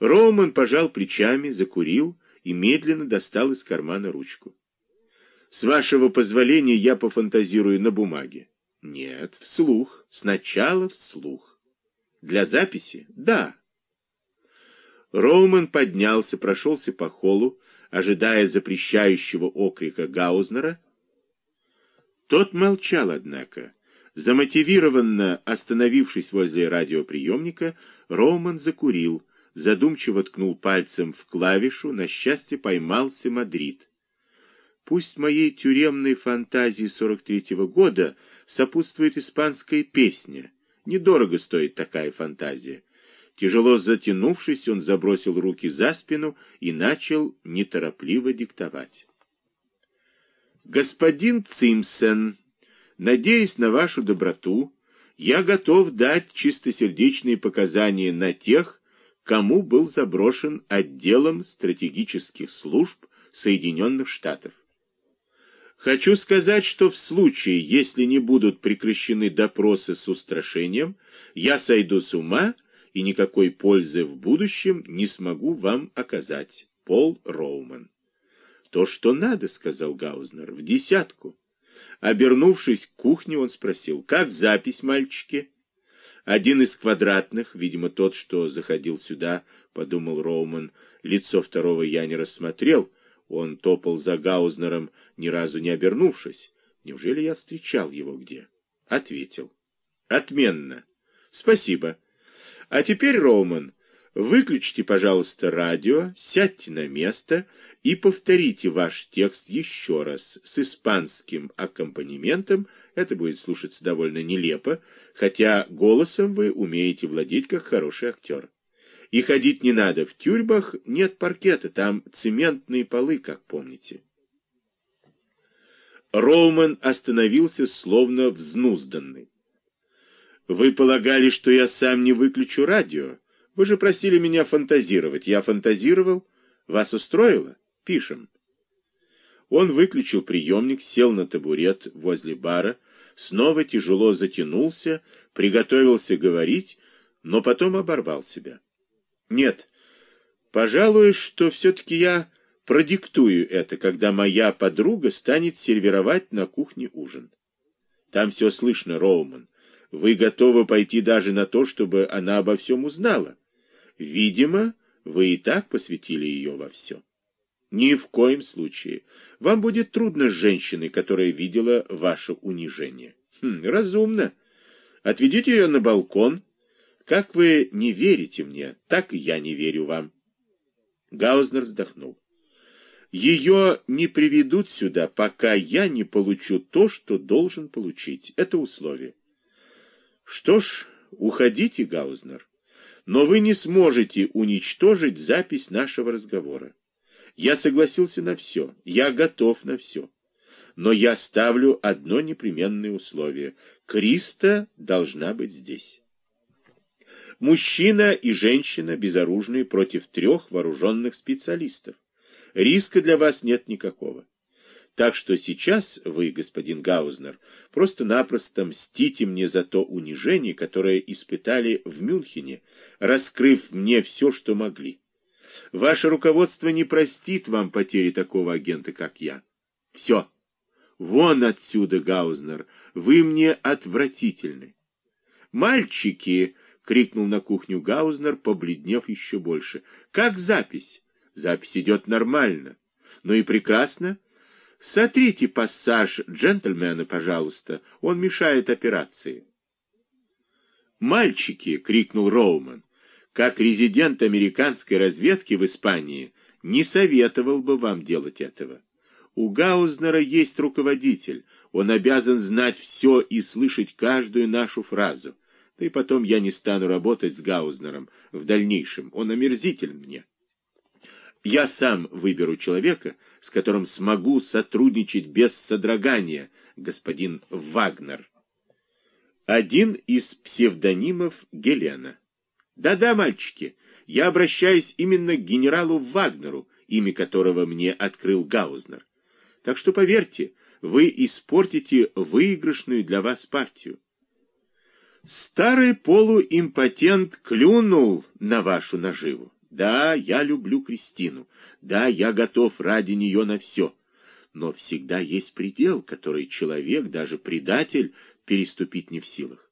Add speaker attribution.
Speaker 1: Роуман пожал плечами, закурил и медленно достал из кармана ручку. С вашего позволения я пофантазирую на бумаге. Нет, вслух. Сначала вслух. Для записи? Да. Роуман поднялся, прошелся по холлу, ожидая запрещающего окрика Гаузнера. Тот молчал, однако. Замотивированно остановившись возле радиоприемника, Роуман закурил, задумчиво ткнул пальцем в клавишу, на счастье поймался Мадрид. Пусть моей тюремной фантазии 43-го года сопутствует испанская песня. Недорого стоит такая фантазия. Тяжело затянувшись, он забросил руки за спину и начал неторопливо диктовать. «Господин Цимсен, надеясь на вашу доброту, я готов дать чистосердечные показания на тех, кому был заброшен отделом стратегических служб Соединенных Штатов. Хочу сказать, что в случае, если не будут прекращены допросы с устрашением, я сойду с ума и никакой пользы в будущем не смогу вам оказать. Пол Роуман. То, что надо, сказал Гаузнер, в десятку. Обернувшись к кухне, он спросил, как запись, мальчики? Один из квадратных, видимо, тот, что заходил сюда, подумал Роуман, лицо второго я не рассмотрел, он топал за Гаузнером, ни разу не обернувшись. Неужели я встречал его где? Ответил. Отменно. Спасибо. А теперь, Роуман, выключите, пожалуйста, радио, сядьте на место и повторите ваш текст еще раз с испанским аккомпанементом. Это будет слушаться довольно нелепо, хотя голосом вы умеете владеть как хороший актер. И ходить не надо. В тюрьмах нет паркета, там цементные полы, как помните. Роуман остановился, словно взнузданный. «Вы полагали, что я сам не выключу радио? Вы же просили меня фантазировать. Я фантазировал? Вас устроило? Пишем». Он выключил приемник, сел на табурет возле бара, снова тяжело затянулся, приготовился говорить, но потом оборвал себя. Нет, пожалуй, что все-таки я продиктую это, когда моя подруга станет сервировать на кухне ужин. Там все слышно, Роуман. Вы готовы пойти даже на то, чтобы она обо всем узнала. Видимо, вы и так посвятили ее во все. Ни в коем случае. Вам будет трудно с женщиной, которая видела ваше унижение. Хм, разумно. Отведите ее на балкон, как вы не верите мне, так я не верю вам. Гаузнер вздохнул. Ее не приведут сюда, пока я не получу то, что должен получить. Это условие. Что ж, уходите, Гаузнер. Но вы не сможете уничтожить запись нашего разговора. Я согласился на все. Я готов на все. Но я ставлю одно непременное условие. Криста должна быть здесь. Мужчина и женщина безоружные против трех вооруженных специалистов. Риска для вас нет никакого. Так что сейчас вы, господин Гаузнер, просто-напросто мстите мне за то унижение, которое испытали в Мюнхене, раскрыв мне все, что могли. Ваше руководство не простит вам потери такого агента, как я. Все. Вон отсюда, Гаузнер, вы мне отвратительны. Мальчики, крикнул на кухню Гаузнер, побледнев еще больше. Как запись? Запись идет нормально. Ну и прекрасно. Сотрите пассаж джентльмена, пожалуйста. Он мешает операции. «Мальчики!» — крикнул Роуман. «Как резидент американской разведки в Испании не советовал бы вам делать этого. У Гаузнера есть руководитель. Он обязан знать все и слышать каждую нашу фразу. Да и потом я не стану работать с Гаузнером в дальнейшем. Он омерзителен мне. Я сам выберу человека, с которым смогу сотрудничать без содрогания, господин Вагнер. Один из псевдонимов Гелена. Да-да, мальчики, я обращаюсь именно к генералу Вагнеру, имя которого мне открыл Гаузнер. Так что поверьте, вы испортите выигрышную для вас партию. Старый полуимпотент клюнул на вашу наживу. Да, я люблю Кристину. Да, я готов ради нее на все. Но всегда есть предел, который человек, даже предатель, переступить не в силах.